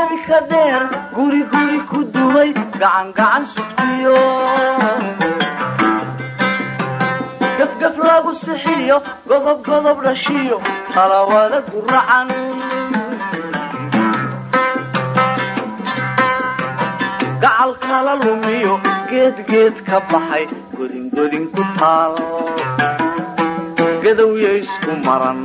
gebi ka dheer guri guri ku duway gacan gacan sugtiyo gafgaf lagu sixiyo godob godob dhashiyo talawada guracan gacal kala lumiyo geed geed ka baxay godingodin ku taal. Gadowya isku maran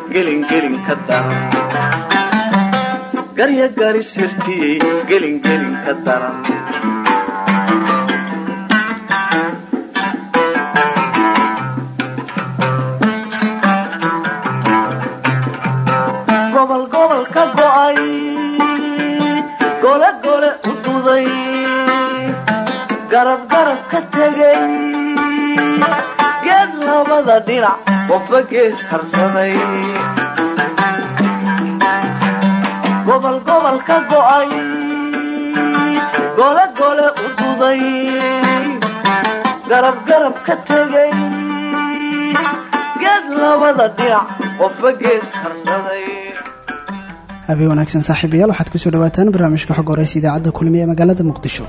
gelingelin ka daran garya garis hirtiyey gelingelin ka daran garab garab ka tegay geed labada dhinac qofba gees harsaday gobol gobol go'ay gole gole u duday garab garab ka tegay geed labada dhinac qofba harsaday habeen wanaagsan saaxiibayaal waxaad ku soo dhawaataan barnaamijka xog horeysa idaacadda kulmiye ee magaalada muqdisho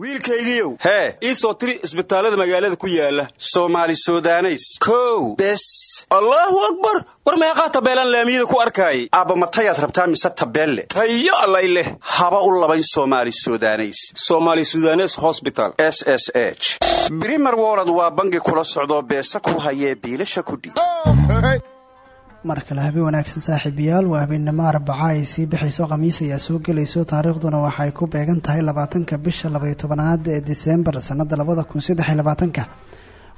wiilkaygiiow hee ii soo tiri isbitaallada magaalada ku yaalla soomaali sudaneys. Kow. Bes. Allaahu akbar. War meeqaa tabeelaan laamiyada ku arkaayay aabba matayaad rabtaa mise tabeelle tayo allay leh. Haba u labayn soomaali sudaneys. Somaali sudanes hosbital s s h. Brimer wolod waa bangi kula socdoo beesa ku hayee biilasha kudhiib mar kale habeen wanaagsan saaxiibayaal waa habeennimo arbaca ay sii bixayso khamiis ayaa soo gelayso taariikhduna waxay ku beegan tahay labaatanka bisha labaiyo tobanaad ee diseembar sannada labada kun labaatanka.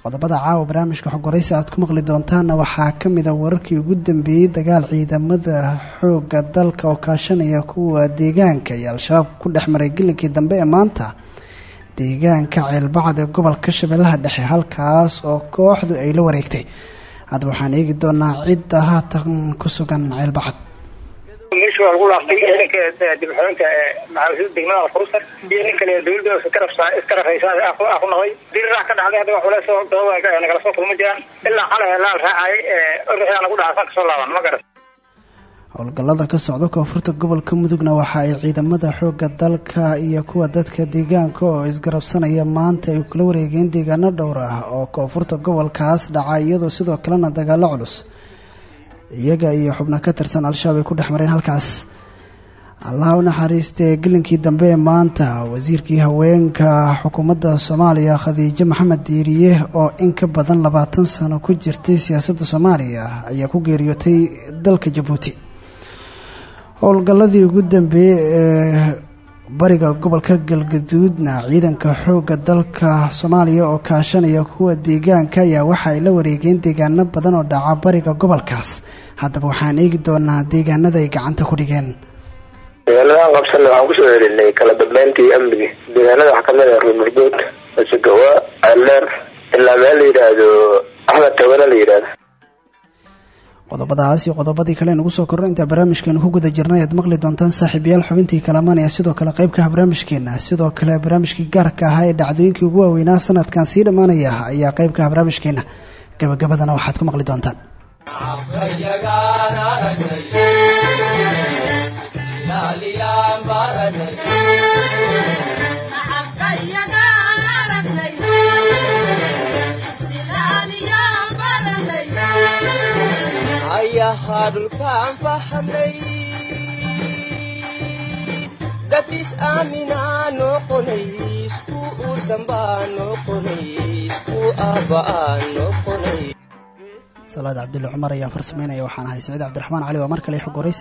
Qodobada caawa barnaamijka xogoraysa aad ku maqli doontaanna waxaa ka mid a wararkii ugu dambeeyey dagaal ciidamada xooga dalka oo kaashanaya kuwa deegaanka iyo al-shabaab ku dhex gelinkii dambe ee maanta. Deegaanka ceelbacad ee gobolka shabeellaha dhexe halkaas oo kooxdu ay la wareegtay hadda waxaan eegi doonaa cidda haatan ku sugan ceelbacad meesha waa lagu laaftay ciidanka dibxoonka maxamed degmada alfurusar iyo nin kale dawladda iska rafaysa ku noqday dirirac ka dhacday hadda culeys dooda nagala soo kulma jiraan ilaa xalay laal raacay orixdaa lagu dhaca ka soo laaban ma garan howlgallada ka socda koonfurta gobolka mudugna waxa ay ciidamada xoogga dalka iyo kuwa dadka deegaanka oo isgarabsanaya maanta ay kula wareegeen deegaano dhowr ah oo koonfurta gobolkaas dhaca iyadoo sidoo kalena dagaalo culus. Iyaga iyo xubno ka tirsan al-shabaab ay ku dhex mareen halkaas. Allaha u naxariistee gelinkii dambe ee maanta wasiirkii haweenka xukuumadda soomaaliya khadiijo maxamed diiriye oo in ka badan labaatan sano ku jirtay siyaasadda soomaaliya ayaa ku geeriyootay dalka jabuuti howlgalladii ugu dambeeyey ee bariga gobolka galgaduudna ciidanka xoogga dalka soomaaliya oo kaashanaya kuwa deegaanka ayaa waxa ay la wareegeen deegaano badan oo dhaca bariga gobolkaas. Haddaba waxaan eegi doonaa deegaanada ay gacanta ku dhigeen. Deegaanadaan qabsanay waxaan ku soo celinay kala dambeyntii amnigi deegaanada waxaa ka mid ah ruumurgood masagawa ceeldheer ilaa meel la yidhaahdo axmed tawale la yidhaahdo qodobadaas iyo qodobadii kale nugu soo korro intaa barnaamijkeenu ku guda jirnay aad maqli doontaan saaxiibayaal xubintii kalamaan ee sidoo kale qaybkaha barnaamijkeena. Sidoo kale barnaamijkii gaarka ahaa ee dhacdooyinkii ugu waaweynaa sanadkan sii dhammaanaya ayaa qaybkaha barnaamijkeena. Gabagabadana waxaad ku maqli doontaan aaminaa isku aabba'aa noqonay salaad cabdulle cumar ayaa farsameynaya waxaan ahay saciid cabdiraxmaan cali waa mar kale xog horeys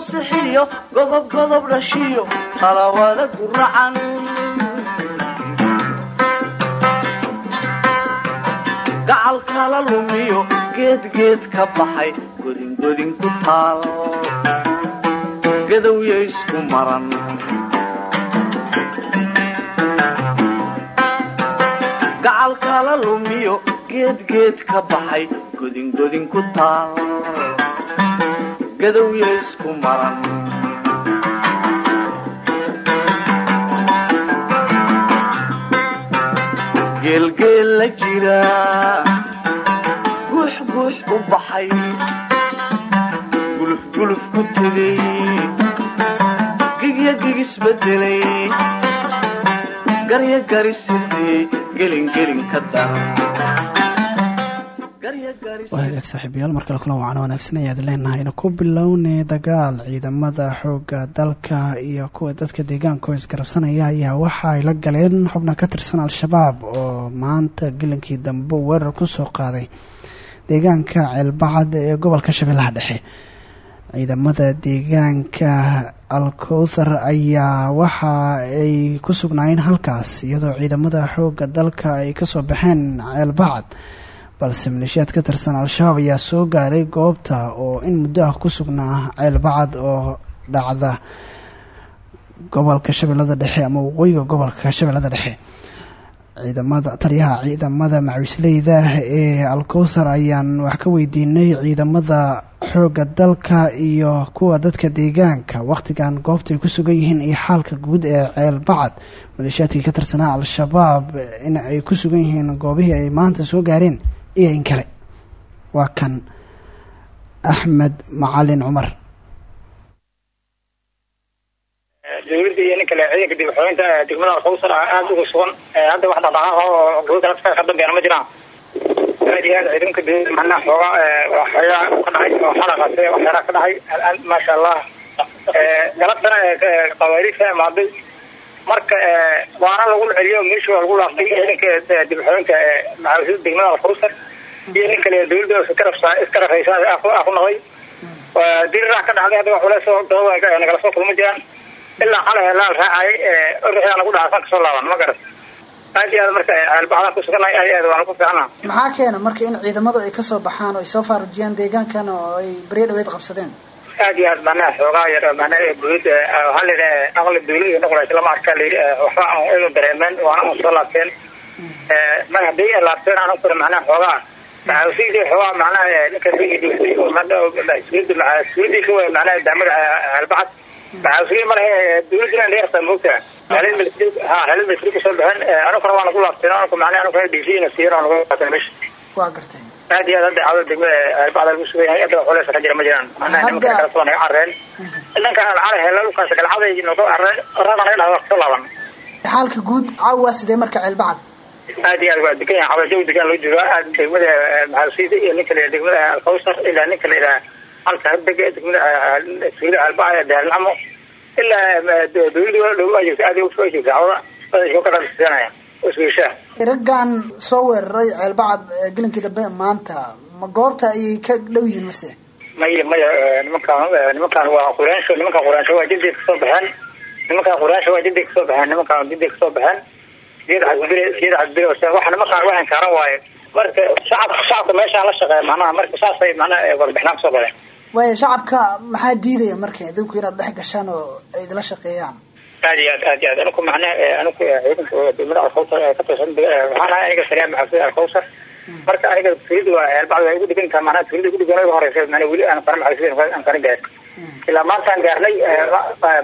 sixiyo godob godob dhashiyo talawada guracan gacal kala lumiyo geed geed ka baxay godin godin ku taal. Gadowya isku maran. Gacal kala lumiyo geed geed ka baxay godin godin ku taal gadowya isku maran geelgeel la jira guux guux u baxay guluf guluf ku tegay gigya gigisbedelay garya garisirtiyey gelingelin ka daran waa hagaag saaxiibayaal. Mar kale kulan wacana wanaagsan ayaad leenahayna ku bilownay dagaal ciidamada xooga dalka iyo kuwa dadka deegaanka oo isgarabsanaya. Ayaa waxa ay la galeen xubna ka tirsan al-shabaab oo maanta gelinkii dambe weerar ku soo qaaday deegaanka ceelbacad ee gobolka shabeellaha dhexe. Ciidamada deegaanka alkowthar ayaa waxa ay ku sugnaayeen halkaas iyadoo ciidamada xooga dalka ay ka soo baxeen ceelbacad balse maleeshiyaad ka tirsan al-shabaab ayaa soo gaaray goobta oo in muddo ah ku sugnaa ceelbacad oo dhacda gobolka shabeellada dhexe ama waqooyiga gobolka shabeellada dhexe. Ciidamada taliyaha ciidamada macawisleyda ee alkowthar ayaan wax ka weydiinay ciidamada xoogga dalka iyo kuwa dadka deegaanka. Wakhtigan goobta ay ku sugan yihiin iyo xaalka guud ee ceelbacad maleeshiyaadkii ka tirsanaa al-shabaab in ay ku sugan yihiin goobihii ay maanta soo gaareen iyo in kale. Waa kan axmed macalin cumar. Dawladda iyo nin kale ciidanka dib xoreynta degmada alkawsar aada uga sugan hadda wax dhaqdhaqaaq oo gobol kale ka dambeena ma jiraan? Aad iyo aad ciidanka dawladda macnaha xooga waxyaa ka dhacay oo xalaqase waxyaalaha ka dhacay maasha allah. Galabtana qawaariid ka imaaday marka waana lagu celiyo meesha waa lagu laaftay ciidanka dib xoreynta maxaafisada degmada alkawsar iyo nin kale dawladda iskarafsa iskarafaysa ku noqday dirirax ka dhacday hadda wax culeysoo dabada nagala soo kulma jiraan. Ilaa xalay laal raacay orixyaa lagu dhaasan ka soo laaban ma garat aad iyo aad marka ceelbaxdaan ku sugannahay aad iyo aad waana ku fiicnaa. Maxaa keena marka in ciidamadu ay ka soo baxaan oo ay soo faarujiyaan deegaankan oo ay baryo dhaweyd qabsadeen aad iyo aad macnaha xoogaa yar macnaha dawladda waxaa la yidhaha aqli dawlad iyo noqolaysa lama arkaa la yidhi waxba aan idu dareemeen waana un soo laabteen. Mar haddii ay laabteen aan ukura macnaha xoogaa. Maxaasiidii xoogaa macnaha ninka suudiisa ka waaya macnaha daamada ceelbacad maxaasiin malaha dawladda inaan dheertaa moogtaa halin military ha halin military ka soo baxeen anukana waana ku laabteen anuka macnaha anukana dhiisiina siiran aan uga qaatan meesha. Waa gartay aad iyo aad hadda cawda degmada ceelbacda lagu sugan yahay hadda culeys ka jira ma jiraan macnaha nimanka kale soo naga carreen dhankan alcale hela dhulkaas galcaday noga carreen oraana naga dhahda ka soo laaban xaalka guud caawa sidee marka ceelbacad aad iyo aad waa degan yahay xabajow degan loo joogaa aad degmada maxaasiida iyo ninka la degmada alkawsar ilaa ninka la yidhaha halka hadega degmada suula albaca daalnacmo ilaa dawladda loogu ajeegta aad ugu ajeegta cawda dadka ka dhalisanaya isweyshaa raggan soo weeraray ceelbacad gelinkii dambe maanta ma goobta ayay ka dhow yihiin mase maya maya nimankaan nimankaan waa quraansho nimankaan quraansho waa jidday ka soo baxeen nimankaan quraansho waa jidday ka soo baxeen nimankaan jidday ka soo baxeen siyada xadbire siyada xadbire wax nimankaan waxan kaaran waaye marka shacabka shacabka meeshaan la shaqeeya macnaha marka saasay macnaha warbixinaan ka soo galeen waaya shacabka maxaa diidaya marka idinku inaad dhex gashaan oo ay idila shaqeeyaan aad iyo aad aad iyo aad aniku macne aniku ciidanka degmada alkawsar ka tirsan waxaan ahay aniga sariya maxaafid alkawsar marka aniga tuulida waa ceelbacd waa igu dhigan igu igu horeysa mana weli aan qara maxaafid aan kana gaar ilaa maanta aan gaarnay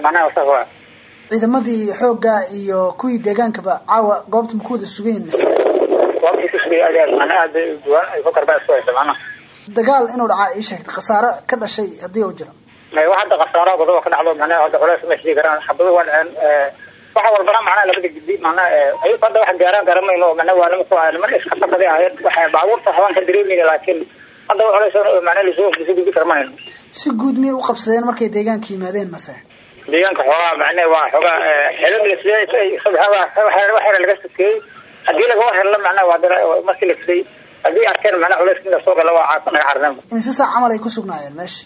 macnaha saas waa ciidamadii xoogga iyo kuwii deegaankaba caawa goobta ma ku wada sugayin mise goobtii ku sugay aad aad aad duwan ay ku karbaa isku haysa macnaha dagaal inuu dhacaa ii sheegtay khasaare ka dhashay haddii uu jiro wax hadda khasaaro godoba ka dhacdo macnaha hadda culeys ma sheegi karaan xabado waa dhaceen waxa walbana macnaha labada gidi macnaha ayuka hadda wax gaaraan garamayno oo waa nimanku ah niman iska safadi ahayd waxay baabuurta waxbaan ka dareemayna laakiin hadda wax culeys macnaha la soo la soo gudi karmayno si guud miyay u qabsadeen markay deegaanka yimaadeen mase deegaanka xoogaa macnaha waa xoogaa xeelad waxyara laga sakeeyey haddii laga warhelo macnaha waa markii la fiday haddii arkeen macnaha culeys in la soo gala waa naga carneen imise saac camal ay ku sugnaayeen meesha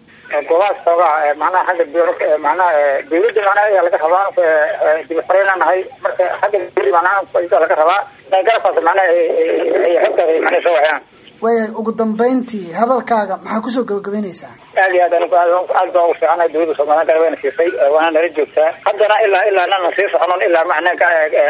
goobahaas xoogaa macnaha xagga macnaha dawladda macnaha ayaa laga rabaa dibi xoreynaa nahay marka laga rabaa inay garabkaas macnaha ay xogtaas macnaha soo waxyaan waaya ugu dambeyntii hadalkaaga maxaa ku soo gabagabeynaysaa? Aad iyo aad anigu aad baa ugu fiicanahay dawladda soomaaliya garabeyna siisay waana nala joogtaa. Haddana ilaa ilaa nana sii soconon ilaa macnaha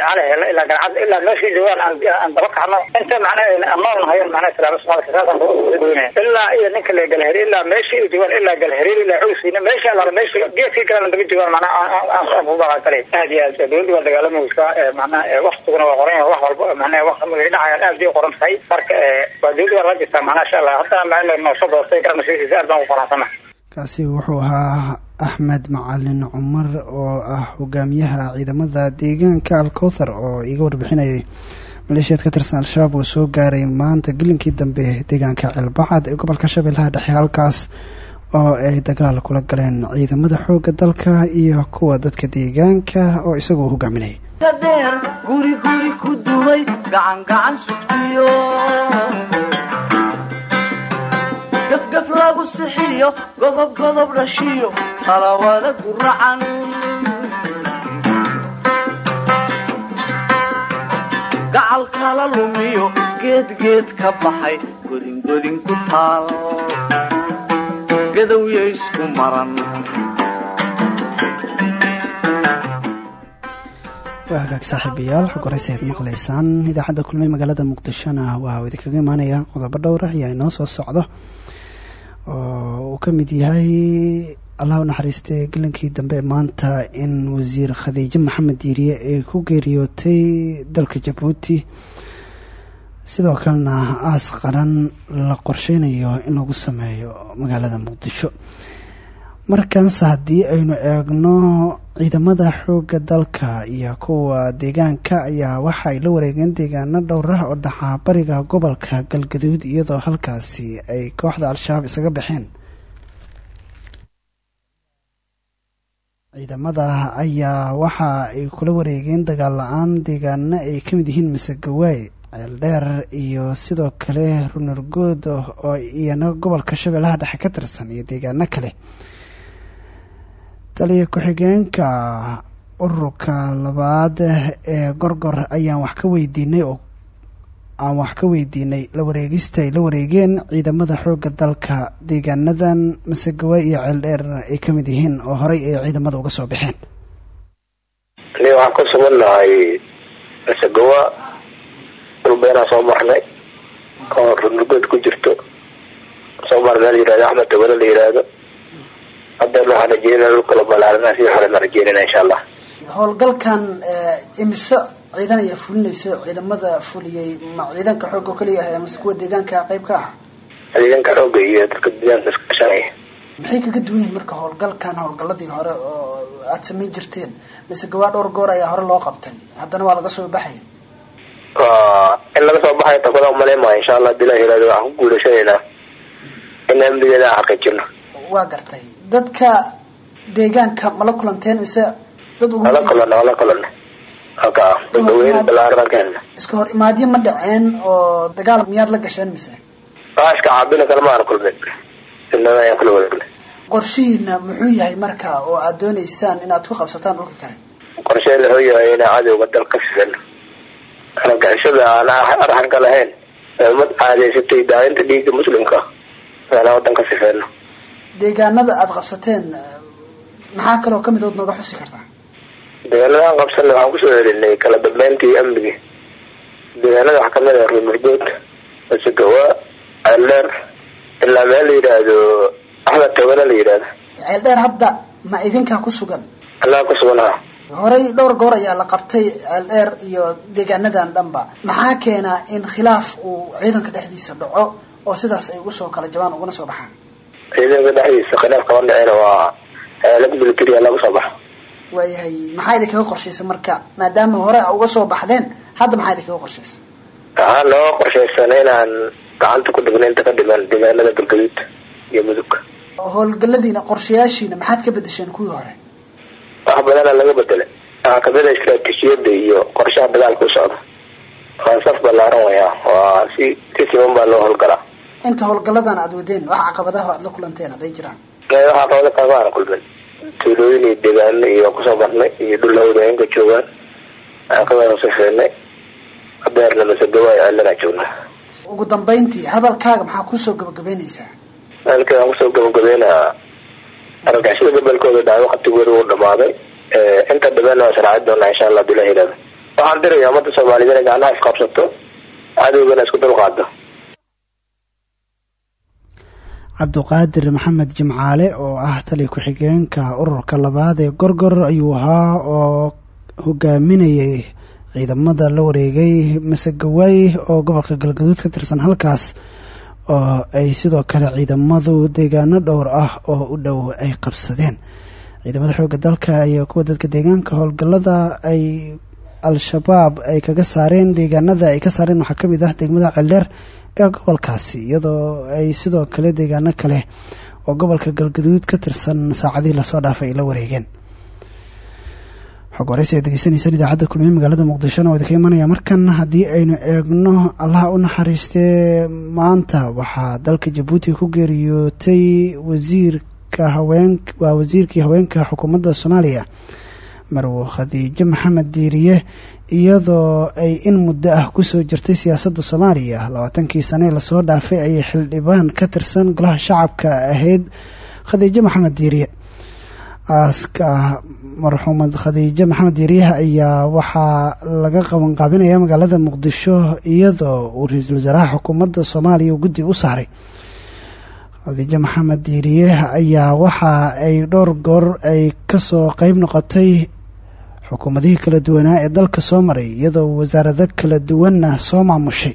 cali helo ilaa garcad ilaa meeshii joogaan aan daba kacno inta macnaha aan nool nahayn macnaha islaama soomaalka saasaan kudoonaya ilaa iyo ninka le galheri ilaa meeshii ay ilaa galheri ilaa cawsiina meesha alaala meesha geedkii kalena daba joogaan macnaha aan ku baqagalay aad iyo aad dawladda waa dagaalamaysaa waktiguna waa qoran wax walba macnaha wax dhacayaan aad bay qoran tahay. Marka waa dawladda kaasi wuxuu ahaa axmed macalin cumar oo ah hogaamiyaha ciidamada deegaanka alkowthar oo iga warbixinayay maleeshiyaad ka tirsan al-shabaab uu soo gaaray maanta gelinkii dambe deegaanka ceelbacad ee gobolka shabeellaha dhexe halkaas oo ay dagaal kula galeen ciidamada xooga dalka iyo kuwa dadka deegaanka oo isagoo hogaaminayay dheer guri guri ku dumay gacan gacan lagu sixiyo godob godob dhashiyo talawada guracan gacal kala lumiyo geed geed ka baxay godin godin ku taal. Gadowya isku maran. Waa hagaag saaxiibayaal xog horeysa maqlaysaan idaacadda kulmay magaalada muqdishona waa idinkaga imaanaya qodobo dhowr ah ayaa inoo soo socdo uu ka mid yahay allah u naxariistay gelinkii dambe maanta in wasiir khadiijo maxamed diiriye ay ku geeriyootay dalka jabuuti. Sidoo kalena aas qaran la qorsheynayo in lagu sameeyo magaalada muqdisho markaanse haddii aynu eegno ciidamada xoogga dalka iyo kuwa deegaanka ayaa waxa ay la wareegeen deegaano dhowrah oo dhaxaa bariga gobolka galgaduud iyadoo halkaasi ay kooxda al-shabaab isaga baxeen. Ciidamada ayaa waxa ay kula wareegeen dagaal la'aan deegaano ay ka mid yihiin masegawaay ceeldheer iyo sidoo kale runargood oo iyana gobolka shabeellaha dhexe ka tirsan iyo deegaano kale taliya ku-xigeenka ururka labaad ee gorgor ayaan wax ka weydiinay oo aan wax ka weydiinay la wareegista la wareegeen ciidamada xoogga dalka deegaanadan masegawaay iyo ceeldheer ay ka mid yihiin oo horey ay ciidamada uga soo baxeen. Ni waxaan ku sugannahay masegawa dhulbeenaa soo marnay oo runurgood ku jirto. Soo marna la yihahdo axmed dawale la yihahdo haddana waxaan rajeynana dhulkala balaaranaa sii horena rajeynana insha allah. Howlgalkan imise ciidan ayaa fulinayso ciidamada fuliyey ma ciidanka xoog oo kaliya ah mase kuwa deegaanka qayb ka ah? Ciidanka xoogga iyo dadka deegaanka iskashanaya maxay kaga duwan yihiin marka howlgalkan howlgaladii hore oo aada samayn jirteen? Mise gabaa dhowr goor ayaa hore loo qabtay. Haddana waa laga soo baxaya in laga soo baxayo tabada umaleymaayo insha allah la yihahdo waxaan ku guulayshanaynaa in amnigeeda xaqiijino. Waa gartay dadka deegaanka mala kulanteen mise dad iska hor imaadyo ma dhaceen oo dagaal miyaad la gasheen mise? Iska caabina kale ma aan kulmin. Sinada ayaan kula wadagnay qorshihiina muxuu yahay marka oo aad dooneysaan inaad ku qabsataan dhulka kale? Qorshee wuxuu yahay inaan cadowga dal ka sifino argagixisada aan arxan ka lahayn. Ee ummad caadeysatay daadinta dhiigga muslimka. Inaan wadan ka sifeeno deegaanada aad qabsateen maxaa kaloo ka mid ood nooga xusi kartaa? Deegaanada aan qabsanay waxaan ku soo celinay kala dambeyntii amnigii. Deegaanada waxaa ka mid ah ruumurgood masagawa ceeldheer ilaa meel la yidhaahdo axmed togana la yidhaahdo. Ceel dheer hadda ma idinkaa ku sugan. Annaga ku suganaha horey dhowr goor ayaa la qabtay ceel dheer iyo deegaanadan dhanba. Maxaa keenaa in khilaaf uu ciidanka dhexdiisa dhaco oo sidaas ay ugu soo kala jabaan uguna soo baxaan ciidanka dhexdiisa khilaaf kama dhaceen waa xeelad military lagu soo baxa. Waayahay maxaa idinkaga qorshaysa marka? Maadaama hore a uga soo baxdeen hadda maxaa idinkaga qorshaysa waxaa noo qorshaysan inaan gacanta ku dhigno inta ka dhiman deegaanada galgaduud iyo mudug. Howlgaladiina qorshayaashiina maxaad ka bedesheen kuwii hore? Wax badana laga bedelay waxaa ka mid a istaraatiijiyada iyo qorshaha dagaalka u socda. Waa saf ballaaran waya waa si si siman baa loo howlgalaa inta howlgaladan aad wadeen wax caqabadaha aad la kulanteen hadday jiraan. Waxaa qabada kama aan kulmin tuulooyin iyo deegaano iyo ku soo marnay iyo dhul hawdooyinka joogaan. Caqabada sifeynay adeerna masagawa iyo ceelanaa joognaa ugu dambeyntii hadalkaaga maxaa ku soo gabagabeynaysaa? Halkii aan ku soo gabagabeynaa argagixisada gobolkooda dhacay waqtigooda uu dhamaaday inta dhibanna waa sharaaci doonaa insha allah bila hilada waxaan diraya ummadda soomaaliyeed inay gacnaha isqabsato cadowgana isku dulqaado cabduqaadir maxamed jimcaale oo ah tali ku-xigeenka ururka labaad ee gorgor ayuu ahaa oo hogaaminayay ciidamada la wareegay masegawaay oo gobolka galgaduud ka tirsan halkaas oo ay sidoo kale ciidamadu deegaano dhowr ah oo u dhow ay qabsadeen. Ciidamada xoogga dalka iyo kuwa dadka deegaanka howlgallada ay al-shabaab ay kaga saareen deegaanada ay ka saareen waxaa ka mid ah degmada ceeldheer ee gobolkaasi iyadoo ay sidoo kale deegaano kale oo gobolka galgaduud ka tirsan saacadihii la soo dhaafay ay la wareegeen. Xog waraysi aad degeysanaysaan idaacadda kulmiye magaalada muqdishona idinka imanaya markan haddii aynu eegno allaha u naxariistee maanta waxaa dalka jabuuti ku geeriyootay wasiirka haween waa wasiirkii haweenka xukuumadda soomaaliya marwo khadiijo maxamed diiriye iyadoo ay in muddo ah ku soo jirtay siyaasadda soomaaliya. Labaatankii sane la soo dhaafay ayay xildhibaan ka tirsan golaha shacabka ahayd khadiijo maxamed diiriye aaska marxuumad khadiijo maxamed diiriyaha ayaa waxaa laga qabanqaabinaya magaalada muqdisho iyadoo uu ra'iisul wasaaraha xukuumadda soomaaliya guddi u saaray. Khadiijo maxamed diiriye ayaa waxa ay dhowr goor ay ka soo qeyb noqotay xukuumadihii kala duwanaa ee dalka soo maray iyadoo wasaarado kala duwanna soo maamushay.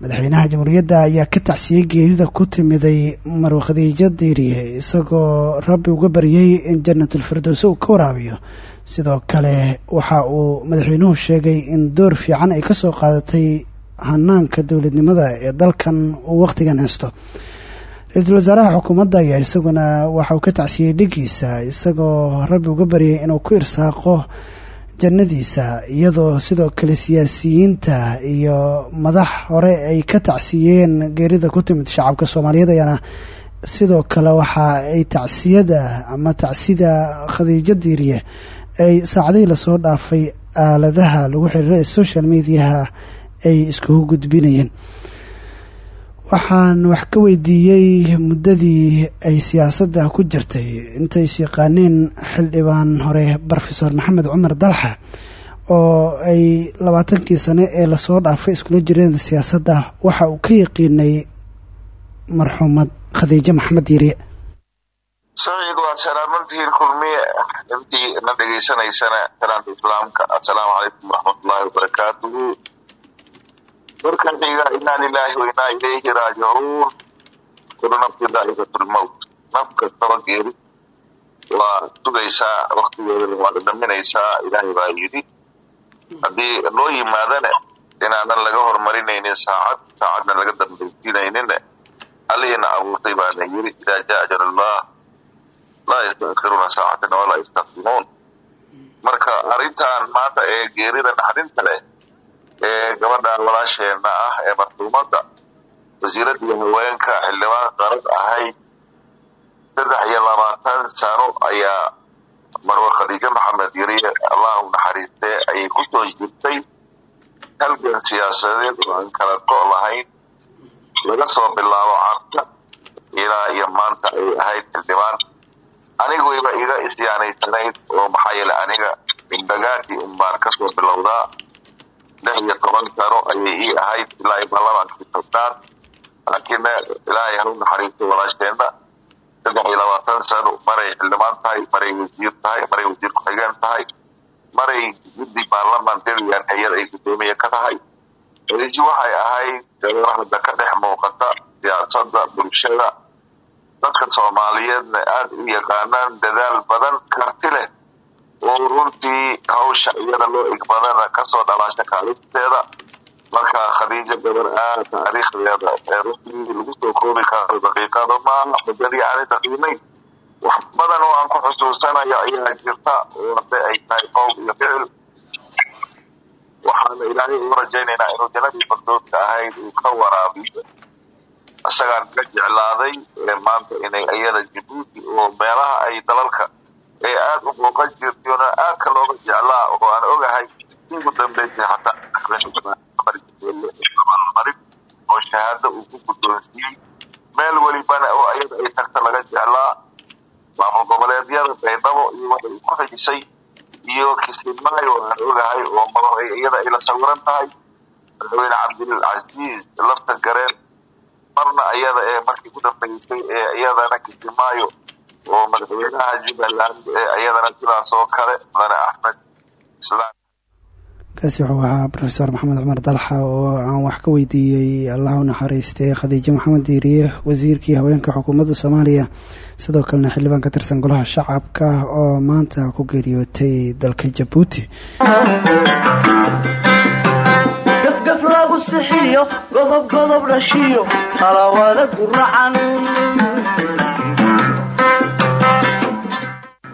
Madaxweynaha jamhuuriyadda ayaa ka tacsiyey geerida ku timiday marwe khadiijo diiriye isagoo rabbi uga baryey in janatulfirdowse uu ka waraabiyo. Sidoo kale waxa uu madaxweynuhu sheegay in door fiican ay ka soo qaadatay hanaanka dowladnimada ee dalkan uu wakhtigan haysto ra'iisul wasaaraha xukuumadda ayaa isaguna waxa uu ka tacsiyey dhigiisa isagoo rabbi uga baryay inuu ku irsaaqo jannadiisa iyadoo sidoo kale siyaasiyiinta iyo madax hore ay ka tacsiyeen geerida ku timid shacabka soomaaliyeed ayaana sidoo kale waxa ay tacsiyada ama tacsida khadiijo diiriye ay saacadihii la soo dhaafay aaladaha lagu xiriiro ee social mediaha ay iskugu gudbinayeen waxaan wax ka weydiiyey muddadii ay siyaasadda ku jirtay. Intay is yaqaaneen xildhibaan hore brofesor maxamed cumar dalxa oo ay labaatankii sane ee la soo dhaafay iskula jireen siyaasadda waxa uu ka yaqiinay marxuumad khadiijo maxamed diiriye saciid waad salaamantihiin kulmiye intii na dhegaysanaysana salaanta islaamka. Assalaamu calaykum waraxmatullaahi markan xiga inaa lilaahi wa inaa ilayhi raajicuun kulu nafsi daa'iqatulmowt naf kastaba geeri waa sugaysaa waktigeedana waa dhadhaminaysaa ilaahay baa yidhi. Haddii loo yimaadana inaanan laga hormarinaynin saacad saacadna laga dambaysiinaynin allihiina abuurtay baa la yidhi idaa jaa ajalullah laa yastakiruuna saacatan walaa yastaqdimuun. Marka arrintan maanta ee geerida naxdinta leh ee gabadha walaasheena ah ee marxuumadda wasiiradii haweenka xildhibaan qarad ahayd saddex iyo labaatan sano ayaa marwe khadiijo maxamed yariye allahu naxariistee ayay ku soo jirtay. Halgan siyaasadeed oo aan kala go' lahayn laga soo bilaabo carta ilaa iyo maanta ay ahayd xildhibaan. Aniguyba iga isyaanaysanayd oo maxaa yeele aniga indagaati unbaan ka soo bilowdaa lix iyo toban sano ayay ii ahayd. Ilaa iyo baarlamaankii tobnaad laakiin ilaahay hau naxariisto walaasheenna saddex iyo labaatan sano maray xildhibaan tahay maray wasiir tahay maray wasiir ku-xigeen tahay. Maray guddi baarlamaan deligan hay'ad ay guddoomiye ka tahay. Khadiijo waxay ahayd gabar hadda ka dhex muuqata siyaasada bulshada. Dadka soomaaliyeedna aada u yaqaanaan dadaal badan karti leh oo runtii hawsha iyada loo igbadana ka soo dhalaasha kaalisteeda. Marka khadiijo gabar aada taariikhdeeda ee runtii lagu soo koobi karo daqiiqada maaha muddadii aani taqiimayn wax badan oo aan ku xusuusanayo ayaa jirta oo hadde ay tahay qowl iyo ficil. Waxaana ilaahay ugu rajaynaynaa inuu janadii fardoodka ahayd uu ka waraabiyo. Isagaan ka jeclaaday maanta inay iyada jabuuti oo meelaha ay dalalka ee aada u muuqan jirtayona aadka looga jeclaa oo aan ogahay ugu xataa marin oo shahaado uu ku guddoonsiiyey meel welibana oo iyada ay tagta laga jeclaa. Maamul goboleedyada baydhabo iyo waxay ku xijisay iyo kisimaayo aan ogahay oo maro iyada ay la sawiran tahay. Madaxweyne cabdilcasiis lafta gareen marna iyada ee markii ku dambeysay ee iyadana kisimaayo oo madaxweynaha jubbaland ee iyadana sidaas oo kale mudane axmed. Islaan. Kaasi wuxuu ahaa maxamed cumar dalxa oo aan wax ka weydiiyey allah u naxariistay khadiijo maxamed diiriye wasiirkii haweenka xukuumadda soomaaliya. Sidoo kalena xildhibaan ka tirsan golaha shacabka oo maanta ku geeriyootay dalka jabuuti. Gafgaf lagu sixiyo godob godob dhashiyo qalawada guracan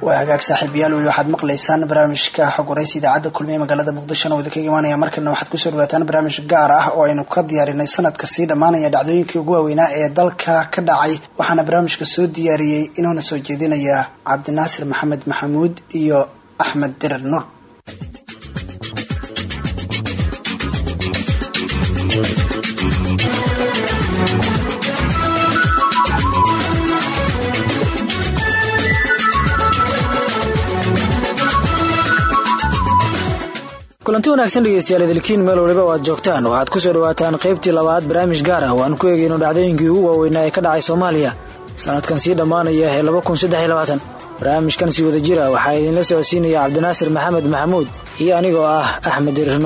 waa hagaag saaxiibayaal weli waxaad maqlaysaan barnaamijka xog waraysa idaacadda kulmiye magaalada muqdishona wada kaga imaanaya markana waxaad ku soo dhawaataan barnaamij gaar ah oo aynu ka diyaarinay sanadka sii dhammaanaya dhacdooyinkii ugu waaweynaa ee dalka ka dhacay. Waxaana barnaamijka soo diyaariyey inuuna soo jeedinaya cabdinaasir maxamed maxamuud iyo axmed dirir nur kulanti wanaagsan dhegeystayaal idilkiin meel waliba o aad joogtaan. Waxaad ku soo dhawaataan qaybtii labaad barnaamij gaar ah. Oo aan ku eegayno dhacdooyinkii ugu waaweynaa ee ka dhacay soomaaliya. Sanadkan sii dhammaanaya ee barnaamijkan sii wada jira waxaa idinla socodsiinaya cabdinaasir maxamed maxamuud iyo anigoo ah axmed dirir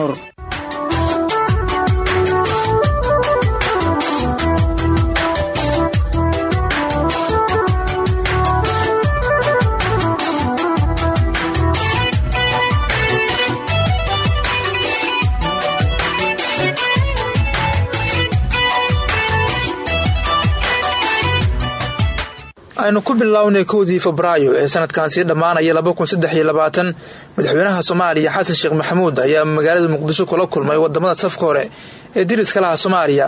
aynu ku bilownay kowdii febraayo ee sanadkan sii dhammaanaya madaxweynaha soomaaliya xasan sheekh maxamuud ayaa magaalada muqdisho kula kulmay waddamada safka hore ee diriska laha soomaaliya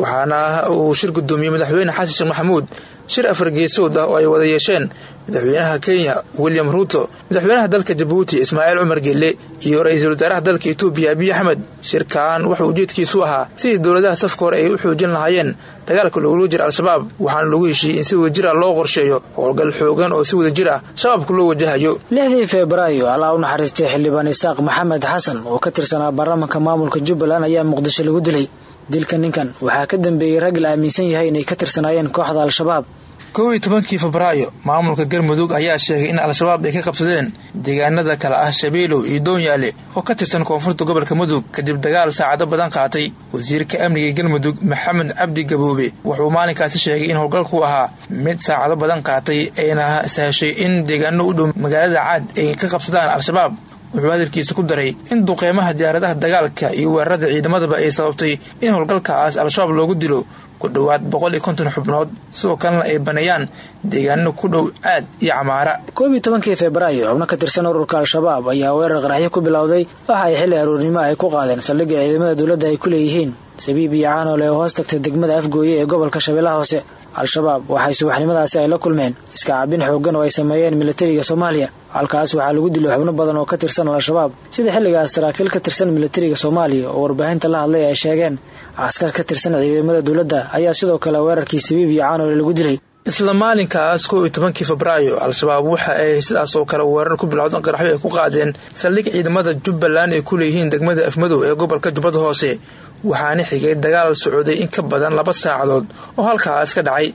waxaana uu shir gudoomiyey madaxweyne xasan sheekh maxamuud. Shir afar geesood ah oo ay wada yeesheen madaxweynaha kenya william ruuto madaxweynaha dalka jabuuti ismaaciil cumar gelle iyo ra'iisul wasaaraha dalka etoobiya abiy axmed. Shirkan wuxuu ujeedkiisu ahaa sidii dowladaha safka hore ay u xoojin lahaayeen dagaalka logula jira al-shabaab waxaana lagu heshiiyey in si wadajir ah loo qorsheeyo howlgal xoogan oo si wadajir ah shabaabka loo wajahayo. Lixdii febraayo allaa u naxariistay xildhibaan isaaq maxamed xasan oo ka tirsanaa baarlamaanka maamulka jubbaland ayaa muqdisho lagu dilay. Dilka ninkan waxaa ka dambeeyey rag la aaminsan yahay inay ka tirsanaayeen kooxda al-shabaab kow iyo tobankii febraayo maamulka galmudug ayaa sheegay in al-shabaab ay ka qabsadeen deegaanada kale ah shabeelow iyo doonyaale oo ka tirsan koonfurta gobolka mudug kadib dagaal saacado badan qaatay. Wasiirka amniga galmudug maxamed cabdi gaboobe wuxuu maalinkaasi sheegay in howlgalku ahaa mid saacado badan qaatay ayna sahashay in deegaano u dhow magaalada caad ay ka qabsadaan al-shabaab. Wuxuu hadalkiisa ku daray in duqeymaha diyaaradaha dagaalka iyo weerarada ciidamadaba ay sababtay in howlgalkaas al-shabaab loogu dilo ku dhowaad boqol iyo konton xubnood sidoo kalena ay baneeyaan deegaano ku dhow caad iyo camaara. Koob iyo tobankii febraayo xubno ka tirsan ururka al-shabaab ayaa weerar qaraxyo ku bilowday waxa ay xilli aroornimo ay ku qaadeen saldhigga ciidamada dowladda ay ku leeyihiin. Sabiib iyo caanoole oo hoos tagtay degmada afgooye ee gobolka shabeellaha hoose al-shabaab waxay subaxnimadaasi ay la kulmeen iska cabin xooggan oo ay sameeyeen militariga soomaaliya halkaas waxaa lagu dilay xubno badan oo ka tirsan al-shabaab sida xilligaas saraakiil ka tirsan militariga soomaaliya oo warbaahinta la hadlay ay sheegeen. Askar ka tirsan ciidamada dowladda ayaa sidoo kale weerarkii sabiib iyo caanoole lagu dilay. Isla maalinkaas kow iyo tobankii febraayo al-shabaab waxa ay sidaas oo kale weerar ku bilowdan qaraxyo ay ku qaadeen saldhig ciidamada jubbaland ay ku leeyihiin degmada afmadow ee gobolka jubbada hoose waxaana xigay dagaal socday in ka badan laba saacadood oo halkaas ka dhacay.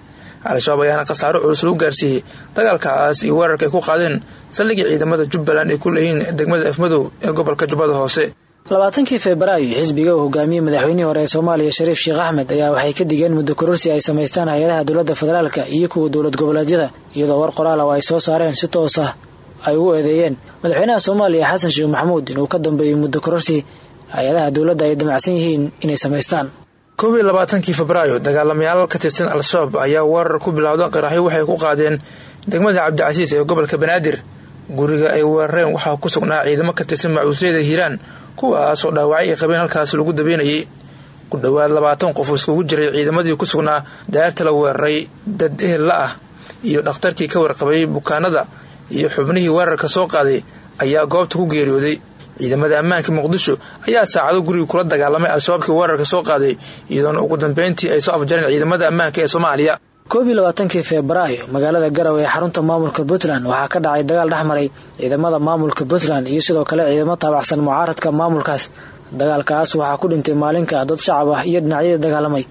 Al-shabaab ayaana khasaaro culus lagu gaarsiiyey. Dagaalkaas iyo weerarka ay ku qaadeen saldhigii ciidamada jubbaland ay ku leeyihiin degmada afmadow ee gobolka jubbada hoose. Labaatankii febraayo xisbiga uu hogaamiyey madaxweynihii hore ee soomaaliya shariif sheekh axmed ayaa waxay ka digeen muddo kororsi ay samaystaan hay'adaha dowladda federaalka iyo kuwa dowlad goboleedyada iyadoo war qoraal oo ay soo saareen si toos ah ay ugu eedeeyeen. Madaxweynaha soomaaliya xasan sheekh maxamuud inuu ka dambeeyey muddo kororsi hay'adaha dowladda ay damacsan yihiin inay samaystaan. Koob iyo labaatankii febraayo dagaalamayaal ka tirsan al-shabaab ayaa weerar ku bilowda qaraxyo waxay ku qaadeen degmada cabdicasiis ee gobolka banaadir. Guriga ay weerareen waxaa ku sugnaa ciidamo ka tirsan macuusleyda hiiraan kuwaasoo dhaawacay ay qabeen halkaas lagu dabeynayay. Ku dhowaad labaatan qof iskugu jiray ciidamadii ku sugnaa daarta la weeraray dad ehel la ah iyo dhakhtarkii ka warqabay bukaanada iyo xubnihii weerarka soo qaaday ayaa goobta ku geeriyooday ciidamada ammaanka muqdisho ayaa saacado guriga kula dagaalamay al-shabaabkii weerarka soo qaaday iyadoona ugu dambeyntii ay soo afjareen ciidamada ammaanka ee soomaaliya. Koob iyo labaatankii febraayo magaalada garowe ee xarunta maamulka puntland waxaa ka dhacay dagaal dhexmaray ciidamada maamulka puntland iyo sidoo kale ciidamo taabacsan mucaaradka maamulkaas. Dagaalkaas waxaa ku dhintay maalinka dad shacab ah iyo dhinacyadii dagaalamay.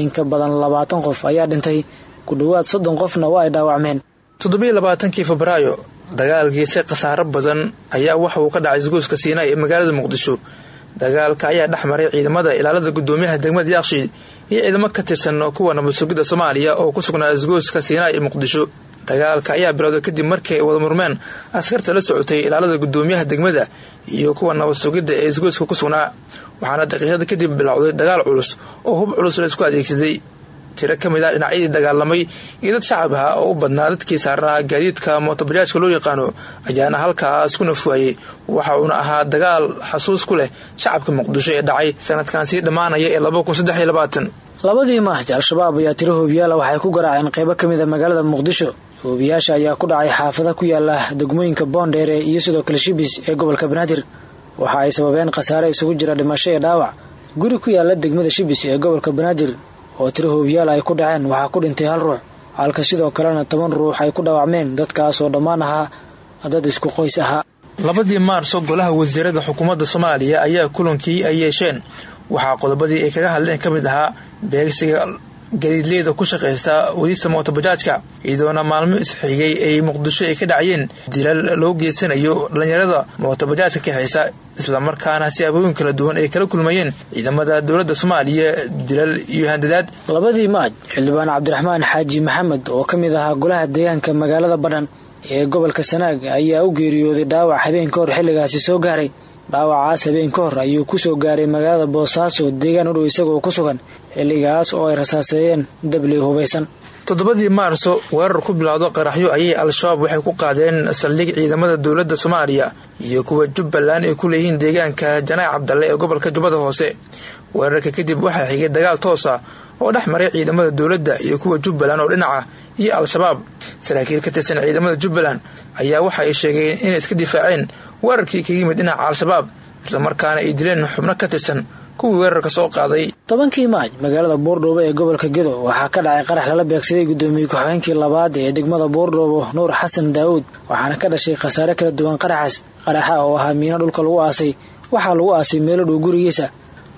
In ka badan labaatan qof ayaa dhintay ku dhowaad soddon qofna waa ay dhaawacmeen dagaalkiisa khasaaro badan ayaa waxa uu ka dhacay isgoyska siinaay ee magaalada muqdisho. Dagaalka ayaa dhex maray ciidamada ilaalada gudoomiyaha degmada yaaqshiid iyo ciidamo ka tirsan kuwa nabad sugidda soomaaliya oo ku sugnaa isgoyska siinaay ee muqdisho. Dagaalka ayaa bilowday kadib markii ay wada murmeen askarta la socotay ilaalada gudoomiyaha degmada iyo kuwa nabad sugidda ee isgoyska ku sugnaa waxaana daqiiqada kadib bilowday dagaal culus oo hub culus la isku adeegsaday tiro ka mid ah dhinacyadii dagaalamay iyo dad shacab ah oo u badnaa dadkii saarnaa gaadiidka mootobajaajka loo yaqaano ayaana halkaas ku nafwaayey waxa uuna ahaa dagaal xasuus ku leh shacabka muqdisho ee dhacay sanadkan sii dhammaanaya ee labadii maaj al-shabaab ayaa tiro hoobiyaala waxay ku garaaceen qaybo ka mid a magaalada muqdisho. Hoobiyaasha ayaa ku dhacay xaafada ku yaalla degmooyinka boondheere iyo sidoo kale shibis ee gobolka banaadir. Waxa ay sababeen khasaare isugu jira dhimasho ee dhaawac. Guri ku yaalla degmada shibis ee gobolka banaadir oo tiro hoobiyaal ay ku dhaceen waxaa ku dhintay hal ruux. Halka sidoo kalena toban ruux ay ku dhaawacmeen dadkaas oo dhammaan ahaa dad isku qoys ahaa. Labadii maarso golaha wasiirada xukuumadda soomaaliya ayaa kulankii ay yeesheen. Waxaa qodobadii ay kaga hadleen ka mid ahaa beegsiga gadiidleyda ku shaqaysta wadista mootobajaajka iyadoona maalmo isxigay ay muqdisho ay ka dhacayeen. Dilal loo geysanayo dhallinyarada mootobajaajka kaxaysa islamarkaana siyaabooyin kala duwan ay kala kulmayeen. Ciidamada dowladda soomaaliya dilal iyo handadaad. Labadii maaj xildhibaan cabdiraxmaan xaaji maxamed oo ka mid ahaa golaha deegaanka magaalada badhan ee gobolka sanaag ayaa u geeriyooday dhaawac habeen ka hor xilligaasi soo gaaray. Dhaawacaas habeen ka hor ayuu ku soo gaaray magaalada boosaaso deegaan u dhow isagoo ku sugan xilligaas oo ay rasaaseeyeen dabli hubaysan toddobadii maarso weerar ku bilowdo qaraxyo ayay al-shabaab waxay ku qaadeen saldhig ciidamada dowladda soomaaliya iyo kuwa jubbaland ay ku leeyihiin deegaanka janaac cabdalle ee gobolka jubbada hoose. Weerarka kadib waxaa xigay dagaal toosa oo dhex maray ciidamada dowladda iyo kuwa jubbaland oo dhinaca iyo al-shabaab. Saraakiil ka tirsan ciidamada jubbaland ayaa waxa ay sheegeen inay iska difaaceen weerarkii ka yimid dhinaca al-shabaab islamarkaana ay dileen xubno ka tirsan kuwii weerarka soo qaaday. Tobankii maaj magaalada boordhoobo ee gobolka gedo waxaa ka dhacay qarax lala beegsaday guddoomiye ku-xigeenkii labaad ee degmada boordhoobo nuur xasan daawuud. Waxaana ka dhashay khasaare kala duwan qaraxaas qaraxa oo ahaa miino dhulka lagu aasay waxaa lagu aasay meelo dhow gurigiisa.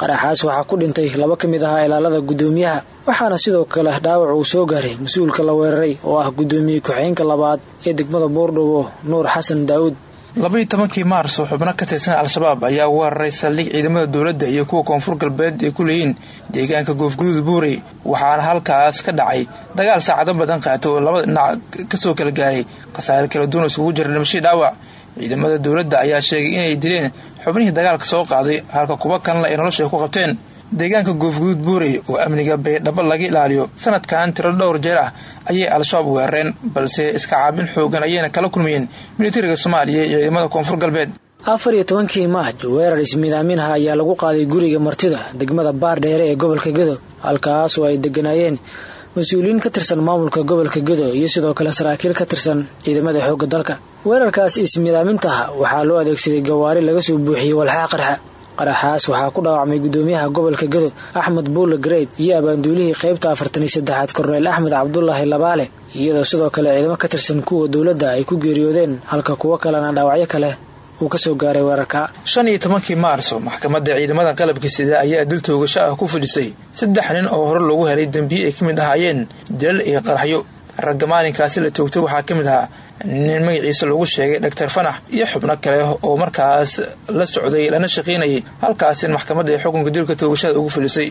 Qaraxaas waxaa ku dhintay laba ka mid ahaa ilaalada guddoomiyaha waxaana sidoo kale dhaawac uu soo gaaray mas'uulka la weeraray oo ah guddoomiye ku-xigeenka labaad ee degmada boordhoobo nuur xasan daawuud labaiyo tobankii maarso xubno ka tirsan al-shabaab ayaa weeraray saldhig ciidamada dowladda iyo kuwa koonfur galbeed ay ku leeyihiin deegaanka goofguduud buurey waxaana halkaas ka dhacay dagaal saacado badan qaato oo labada dhinac ka soo kala gaaray khasaare kala duwan isugu jira dhimashii dhaawac. Ciidamada dowladda ayaa sheegay inay dileen xubnihii dagaalka soo qaaday halka kuwa kalena ay nolosha ku qabteen deegaanka goofguduud buurey oo amniga baydhabo laga ilaaliyo. Sanadkan tiro dhowr jeer ah ayay al-shabaab weerareen balse iska caabin xoogan ayayna kala kulmayeen militariga soomaaliya iyo ciidamada koonfur galbeed. Afar iyo tobankii maaj weerar ismiidaaminha ayaa lagu qaaday guriga martida degmada baardheere ee gobolka gedo halkaas oo ay deganaayeen. Mas'uuliyiin ka tirsan maamulka gobolka gedo iyo sidoo kale saraakiil ka tirsan ciidamada xoogga dalka. Weerarkaas ismiidaamintaha waxaa loo adeegsaday gawaari laga soo buuxiyey walxaa qarxa qaraxaas waxaa ku dhaawacmay gudoomiyaha gobolka gedo axmed buule greyd iyo abaanduulihii qaybta afartan iyo saddexaad korneyl axmed cabdulaahi labaale. Iyadoo sidoo kale ciidamo ka tirsan kuwa dowladda ay ku geeriyoodeen halka kuwo kalena dhaawacyo kale uu ka soo gaaray weerarka shan iyo tobankii maarso maxkamadda ciidamada qalabka sida ayaa dil toogasho ah ku fidhisay saddex nin oo hore loogu helay dembiye ay ka mid ahaayeen dilal iyo qaraxyo. Ragga maalinkaasi la toogtay waxaa ka mid ahaa nin magaciisa lagu sheegay dhaktar fanax iyo xubno kale oo markaas la socday lana shaqaynayay. Halkaas in maxkamadda ay xukunka dilka toogashada ugu fidhisay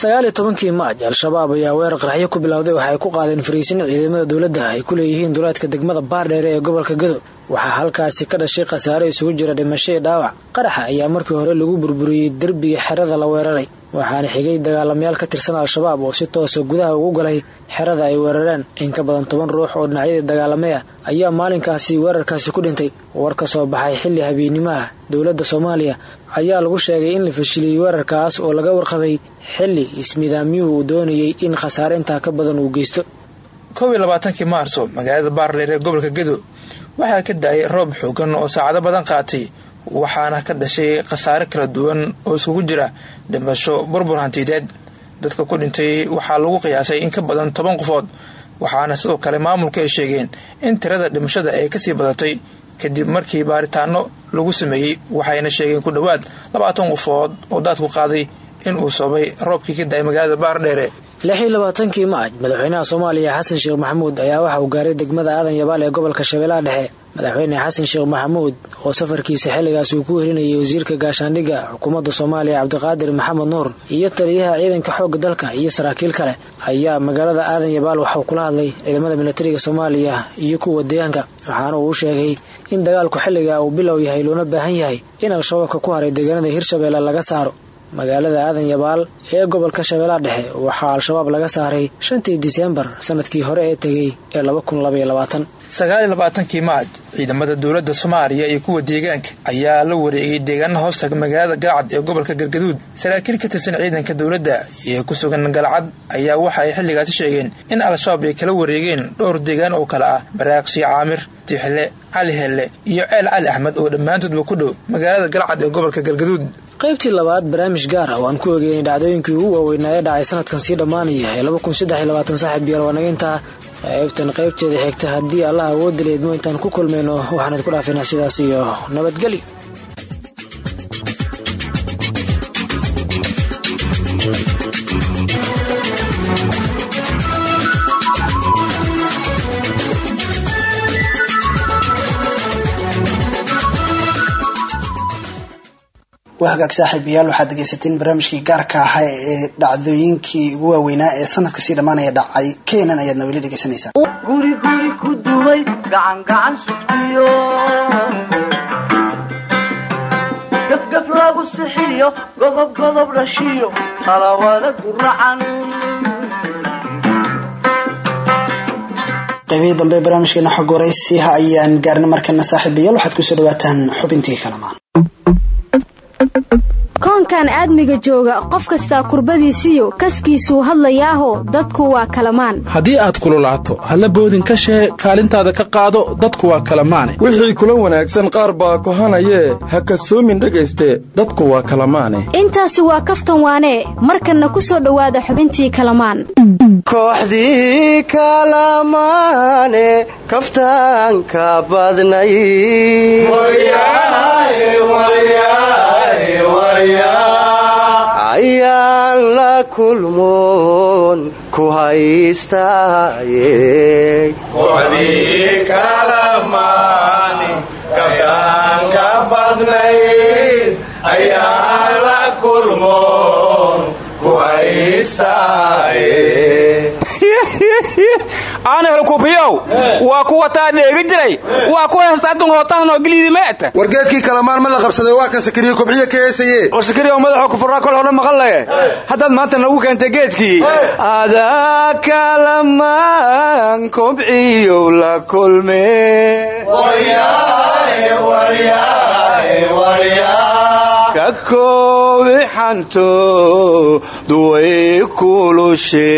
sagaal iyo tobankii maaj al-shabaab ayaa weerar qaraxyo ku bilowday waxay ku qaadeen fariisin ciidamada dowladda ay ku leeyihiin duleedka degmada baardheere ee gobolka gedo waxaa halkaasi ka dhashay khasaare isugu jira dhimasho iyo dhaawac. Qaraxa ayaa markii hore lagu burburiyey derbiga xerada la weeraray waxaana xigay dagaalamayaal ka tirsan al-shabaab oo si toosa gudaha ugu galay xerada ay weerareen. In ka badan toban ruux oo dhinacyadii dagaalamay ah ayaa maalinkaasi weerarkaasi ku dhintay. War ka soo baxay xilli habeennimo ah dowladda soomaaliya ayaa lagu sheegay in la fashiliyey weerarkaas oo laga warqabay xilli ismiidaamiyuhu uu doonayay in khasaare intaa ka badan uu geysto. Kow iyo labaatankii maarso magaalada baardheer ee gobolka gedo waxaa ka da'ay roob xoogan oo saacado badan qaatay waxaana ka dhashay khasaare kala duwan oo isugu jira dhimasho burbur hantideed. Dadka ku dhintay waxaa lagu qiyaasay in ka badan toban qofood waxaana sidoo kale maamulka ay sheegeen in tirada dhimashada ay ka sii badatay. Kadib markii baaritaano lagu sameeyey waxayna sheegeen ku dhowaad labaatan qofood oo daadku qaaday in uu sababay roobkii ka da'ay magaalada baardheere lix iyo labaatankii maaj madaxweynaha soomaaliya xasan sheekh maxamuud ayaa waxa uu gaaray degmada aadan yabaal ee gobolka shabeellaha dhexe. Madaxweyne xasan sheekh maxamuud oo safarkiisa xilligaas uu ku helinayay wasiirka gaashaandhigga xukuumadda soomaaliya cabdiqaadir maxamed nuur iyo taliyaha ciidanka xoogga dalka iyo saraakiil kale ayaa magaalada aadan yabaal waxauu kula hadlay ciidamada militariga soomaaliya iyo kuwa deegaanka waxaana uu u sheegay in dagaalku xilliga uu bilow yahay loona baahan yahay in al-shabaabka ku haray deegaanada hirshabeelle laga saaro magaalada aadan yabaal ee gobolka shabeellaha dhexe waxaa al-shabaab laga saaray shantii diseembar sannadkii hore ee tegey ee laba kun labaiyo labaatan. Sagaal iyo labaatankii maaj ciidamada dowladda soomaaliya iyo kuwa deegaanka ayaa la wareegay deegaanaha hoostaga magaalada galcad ee gobolka galgaduud saraakiil ka tirsan ciidanka dowladda ee ku sugan galcad ayaa waxa ay xilligaasi sheegeen in al-shabaab ay kala wareegeen dhowr deegaan oo kale ah baraaqsi caamir tixle cali helle iyo ceel cali axmed oo dhammaantoodba ku dhow magaalada galcad ee gobolka galgaduud qaybtii labaad barnaamij gaar ah oo aan ku egeynay dhacdooyinkii ugu waaweynaa ee dhacay sanadkan sii dhammaanaya ee laba kun saddex iyo labaatan saaxib yaal waa naga intaa qaybtan qaybteeda xigta haddii allah awoodda leedmo intaan ku kulmayno waxaan idinku dhaafaynaa sidaas iyo nabadgelyo hagaag saaxiibayaal waxaad dhegaysateen barnaamijkii gaarka ahaa ee dhacdooyinkii ugu waaweynaa ee sanadka sii dhammaanaya dhacay. Keenan ayaadna weli dhegaysanaysaa guri guri ku dumay gacan gacan sugtiyo. Gafgaf lagu sixiyo godob godob dhashiyo talawada guracan qaybihii dambe ee barnaamijkeena xog waraysiha ayaan gaarna markana saaxiibayaal waxaad ku soo dhawaataan xubintii kalamaan Thank you koonkan aadmiga jooga qof kastaa kurbadiisiyo kaskiisuu hadlayaaho dadku waa kalamaan. Haddii aad kululaato halla boodin ka shee kaalintaada ka qaado dadku waa kalamaane. Wixii kula wanaagsan qaar baa kohanayee ha kasoomin dhegayste dadku waa kalamaane. Intaasi waa kaftan waanee markanna ku soo dhowaada xubintii kalamaan. Kooxdii kalamaane kaftaanka badnay ayaan la kulmoon ku haystaaye kalamaan helkubiyow waa kuwa taa dheegi jiray. Waa ku heesta adun hootahanoo geliidi meeta wargeedkii kalamaan ma la qabsaday waa kan sakariye kubxiye ka heesaye war sakariye oo madaxoo kufuraa kol hore maqan leh haddaad maanta nagu keentay geedkii. Adaa kalamaan kubciyow la kulme ka koobi xanto duway kulushe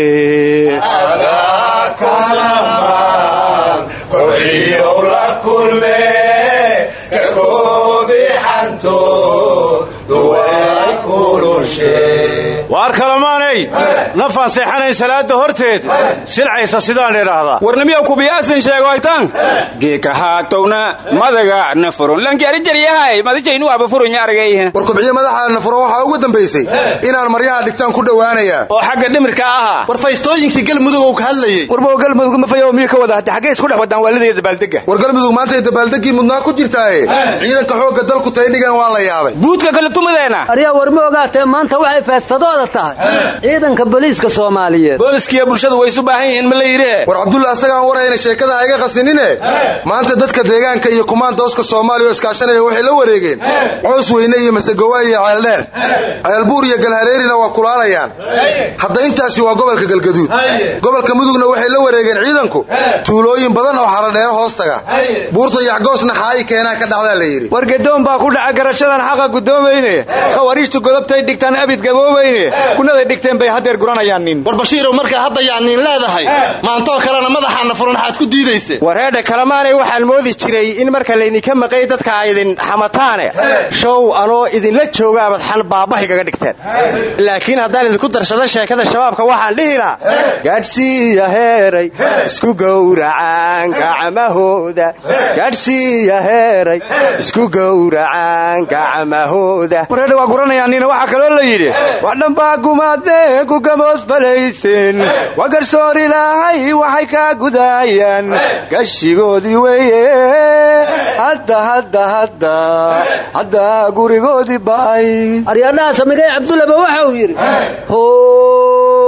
kalamaanay nafaan seexanayn salaada horteed. Silcaysa sidaan idhaahdaa. Warnimiyow kubiyaasin sheegoytan geeka haatowna madaga na furun lankiarijaryahay madajaynu aba furunya argayha war kubciye madaxa nafuro waxaa ugu dambaysay inaan maryaha dhigtaan ku dhowaanayaa oo xagga dhimirka ahaa. War faystooyinkii galmudug ka hadlayey warbo galmudug ma fayo miyo ka wada hadde xaggay isku dhex wadaan dabaaldega war galmudug maantay dabaaldegii mudnaa ku jirtaaye. Ciidanka xoogga dalku tay dhigaan waa la yaabay. Buudka kale tumadeena aryaa war ma ogaatee maanta waxay feestadooda tahay ciidanka booliiska soomaaliyeed. Booliskiiyo bulshadu way isu baahan yihiin ma la yidhi? War cabdulla asagaan warayna sheekada ha iga qasinine maanta dadka deegaanka iyo kumaandooska soomaaliya oo iskaashanaya waxay la wareegeen. Coos weyne iyo masegowa iyo ceeldheer. Ceelbuur iyo galhareerina waa kulaalayaan. Hadda intaasi waa gobolka galgaduud. Gobolka mudugna waxay la wareegeen ciidanku. Tuulooyin badan oo xaradheero hoos taga buurta yacgoosna xaayi keenaa ka dhacdaa la yidhi. War gedoon baa ku dhaca garashadan xaqa gudoomayne khawariijtu godobtay dhigtaan abid gaboobayne gunaday dhigteen bay haddeer guranayaan nin. War bashiirow markaa hadda yaaniin leedahay. Maantoo kalena madaxaana furan waxaad ku diidaysa wareedha kalamaanay waxaan moodi jiray in marka laydinka maqay dadka aydin xamataane show anoo idinla joogaabad xan baabahaygaga dhigteen. Laakiin haddaan idinku darsado sheekada shabaabka waxaan dhihi lahaa gaadhsiiya heeray isku gowracaan gacmahooda gaadhsiiya heeray isku gowracaan gacmahooda wareedha waa guranayaan waxaa kaloo la yidhi wax dhanbaa gumaadeen ku gamood falaysen waa garsoor ilaahay waxay kaa gudaayaan. Gashigoodii weeye. Hadda hadda hadda. Hadda gurigoodii ba'ay. Aryadhaha samigay cabdullaba waxa uu yidhi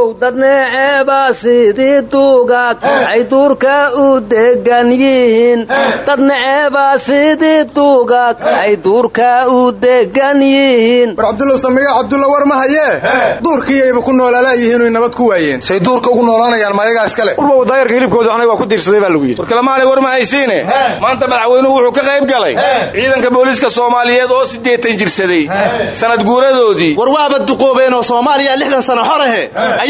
how dadneeceebaa sidii duugaag ay duurka u degan yihiin. Dadneceebaa sidii duugaag ay duurka u degan yihiin. War cabdullow samiga cabdulla war ma hayee duurkiiyayba ku noolaalaayihiin nabad ku waayeen. Say duurka ugu noolaanayaan mayagaa iskale urbow daayarka hilibkooda aniga waa ku diirsaday baa lagu yidhi. War kalamaanay war ma haysiine? Maanta madaxweynuhu wuxuu ka qayb galay. Ciidanka booliiska soomaaliyeed oo siddeetan jirsaday. Sanad guuradoodii. War waaba duqoobeen oo soomaaliya lixdan sano xorahe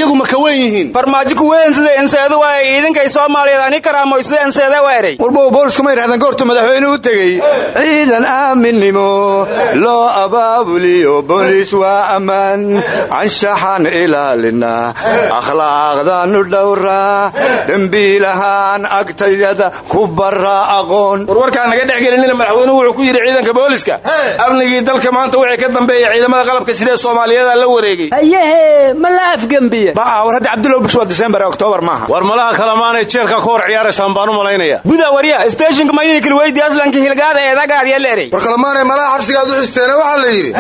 ayagu ma ka weyn yihiin. Farmaajo ku weyn sida enseedu waay ciidankay soomaaliyeed ani karaamoy sida enseede waa eray warbow boolisku ma yidhahdeen goortuu madaxweyne u tegey. Ciidan aaminnimo loo abaabuliyo booliis waa ammaan. Anshaxan ilaalina akhlaaqdanu dhowraa. Dembiilahaan agtayada ku barra aqoon. Warwarkaan naga dhex gelinina madaxweynuhu wuxuu ku yidhi ciidanka booliska amnigii dalka maanta wixii ka dambeeya ciidamada qalabka sidee soomaaliyeeda la wareegay. Hayehe ma la afgembiye war hadda cabdulow bish waa disembar ee oktoobar maaha. War malaha kalamaanay jeelka ku hor ciyaaraysaan baan u malaynaya. Buda warya steeshinka mayninkil weydi aslanka hilgaada eedagaad yalla erey war kalamaanay malaha xabsigaad u xisteene waxaa la yidhi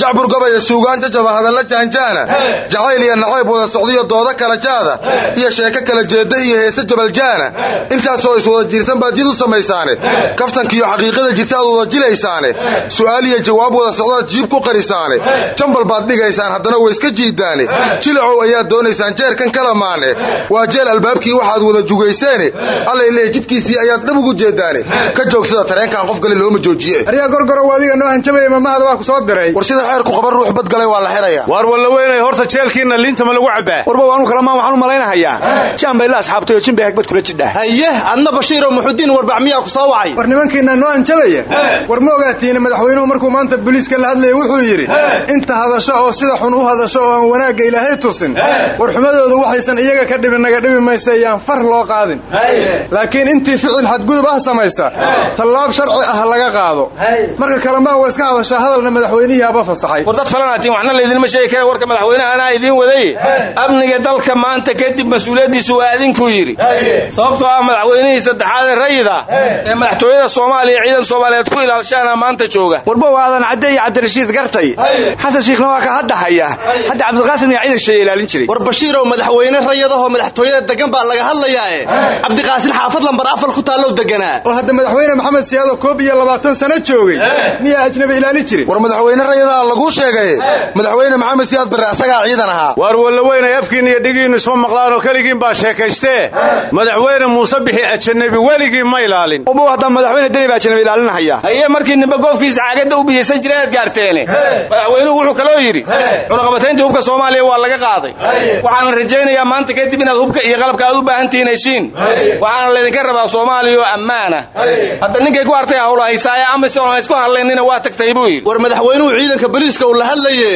jacbur gobaya suugaan jajaba hadalla jaanjaana jacayl iyo nacayb wada socdiyo dooda kala jaada iyo sheeko kala jeeda iyo heese jabaljaana intaasoo iswada jiirsan baad jid u samaysaane. Kaftankiiyo xaqiiqada jirta aad wada jilaysaane. Su'aal iyo jawaab wada socdaad jiib ku qarisaane. Jambal baad dhigaysaan haddana way iska jiidaane. Jilacow ayaad doonaysaan jeerkan kalamaane waa jeel albaabkii waxaad wada jugayseene allay leey jidkiisii ayaad dhab ugu jeedaane ka joogsada tareenkan qof gale looma joojiye aryaa gorgorow adiga noo hanjabaya mamahada waa ku soo diray? War sida xeerku qaba ruux badgalay waa la xiraya. Waar walla weynay horta jeelkiinna liinta ma lagu cabbaa. Warba waanu kalamaan waxaan u malaynahayaa jambay la asxaabtay oo hagbad kula jidhaa. Haye adna bashiiroo muxudiin warbac miyaa ku soo wacay. War nimankiinna noo hanjabaya war ma ogaatiina madaxweynuhu markuu maanta booliiska la hadlaya wuxuu yidhi inta hadasho oo sida xun u hadasho oo aan wanaagga ilaahay tusin war xumadoodu waxaysan iyaga ka dhibin naga dhibi maysa iyaan far loo qaadin. Laakiin intii ficil xadgudub ah samaysa tallaab sharci ah laga qaado. Marka kalamaan waa iska hadashaa hadalna madaxweynihii aba fasaxay. War dad falanaatiin waxna laydinma sheegi kara warka madaxweynaha anaa idiin waday. Amniga dalka maanta kadib mas'uuliyaddiisu waa idinkuu yidhi. Sababtoo ah madaxweynihii saddexaad ee rayida ee madaxtooyada soomaaliya ciidan soomaaliyeed ku ilaalshaana maanta jooga. Warbow aadan cadde iyo cabdirashiid gartay. Xasan shiikhna waa ka hadda haya. Hadda cabdiqaasim iyo ciidan sheeye ilaalin jiray war bashiirow madaxweyne rayadahoo madaxtooyada degan baa laga hadlayaae cabdiqaasin xaafad lambar afar ku taallow deganaa. Oo hadda madaxweyne maxamed siyaado koob iyo labaatan sano joogay miyaa ajnabi ilaali jirin? War madaxweyne rayadaha laguu sheegay madaxweyne maxamed siyaad barre asagaa ciidan ahaa. Waar wallaweynay afkiinna iyo dhigiinnu isma maqlaanoo keligiin baa sheekaystee. Madaxweyne muuse bixi ajanabi weligii ma ilaalin. Ubu hadda madaxweyne deni baa ajanabi ilaalinahaya haye markii nimbe goofkiisa caagadda u biyaysan jira inaad gaarteene madaxweynuhu wuxuu kaloo yidhi cunaqabataynta hubka soomaaliya waa laga qaaday waxaana rajaynayaa maanta kadib inaad hubka iyo qalabka aad u baahan tihiin heshiin waxaana laydinka rabaa soomaaliya oo ammaana. Hadda ninkay ku hartay hawla haysaaye amisom ha isku hadlaynina waa tagtay buu yidhi. War madaxweynuhu ciidanka booliiska uu la hadlaye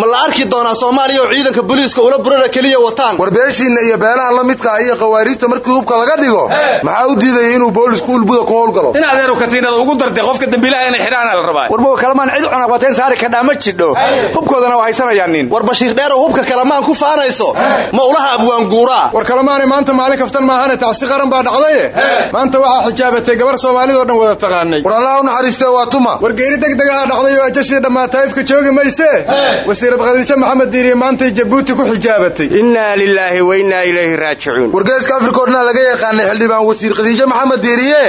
ma la arki doonaa soomaaliya oo ciidanka booliiska ula burara keliya wataan? War beeshiinna iyo beelaha la midka ah iyo khawaariijta markii hubka laga dhigo maxaa u diidaya inuu boolisku ulbuda ku howlgalo? In adeeru katiinada ugu dartay qofka dembiilaha inay xidhaana la rabaa. Warboga kalamaan cid cunaqbatayn saari kadhaa ma jidho. Hubkoodana waa haysanayaan nin. War bashiir dheerow hubka kalamaan ku faanayso ma ulaha abwaanguuraa war kalamaanay maanta maalin kaftan maahane tacsi qaran baa dhacdaye maanta waxaa xijaabatay gabar soomaalidoo dhan wada taqaanay. War allah u naxariistee waa tuma. War geeri degdegaha dhacday oo ajashii dhammaata ifka joogi maysee wasiirad khadiijo maxamed diiriye maantay jabuuti ku xijaabatay. Innaa lilaahi wa innaa ilayhi raajicuun. Wargeeska afrikoodna laga yaqaanay xildhibaan wasiir khadiijo maxamed diiriye.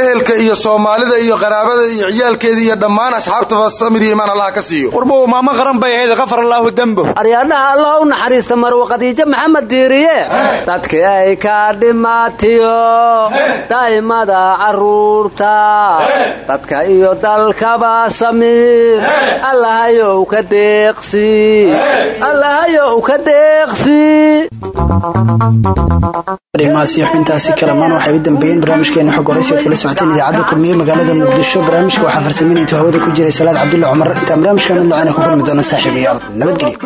Ehelka iyo soomaalida iyo qaraabada iyo ciyaalkeeda iyo dhammaan asxaabtaba samir iyo imaan allaha ka siiyo. Warbow maamo qaran bay ahayd kafar allaahu dembo aryaadhaha allah u naxariista marwa khadiijo maxamed diiriye. Dadkii ay ka dhimaatiyo. Daa'imada carruurta dadka iyo dalkaba samiir allahayow ka deeqsi. Allahayow ka deeqsi. Xubintaasi kalamaan waxay u dambeeyeen barnaamijkeena xog horaysi oad kala socoteen idaacadda kulmiye magaalada muqdisho. Barnaamijka waxaa farsameynaytu hawada ku jiray salaad cabdulla cumar. Intaan barnaamijka mid lacayna ku kulmi doona saaxiibayaal nabadgelyo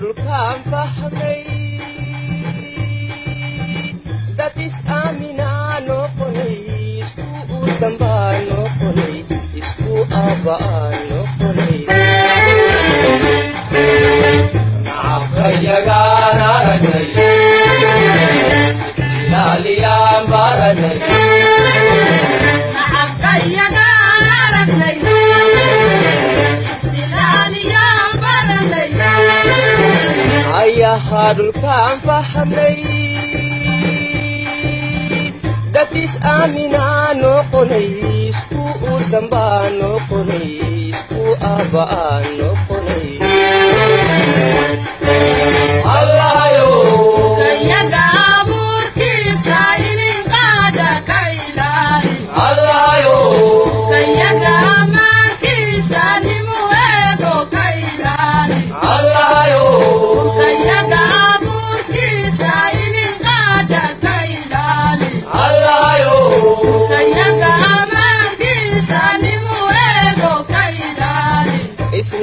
dhulkaan fahmay dad is aaminaa noqonay isku dambaa noqonay isku aabba'aa noqonay nacabkayagaan ayahaa dhulkaan fahmay dad is aaminaa noqonay isku uursan baa noqonay isku aabba'aa noqonay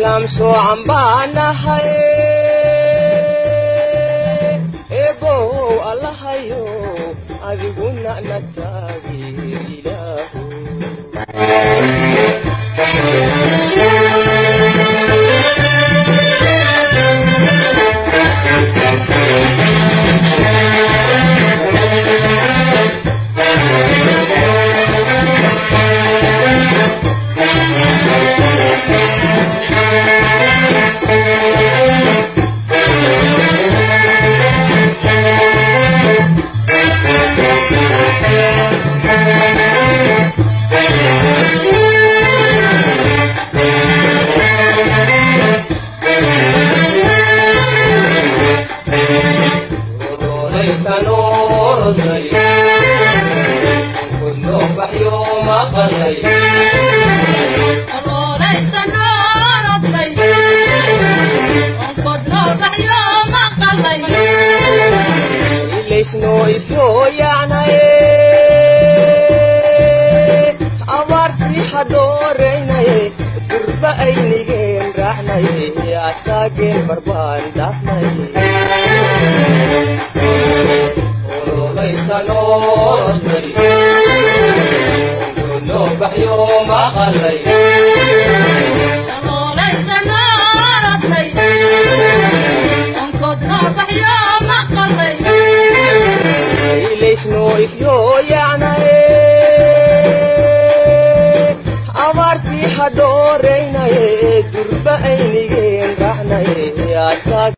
islaam soocan baanahay eebow allahayo adiguna nagtaagi ilaahu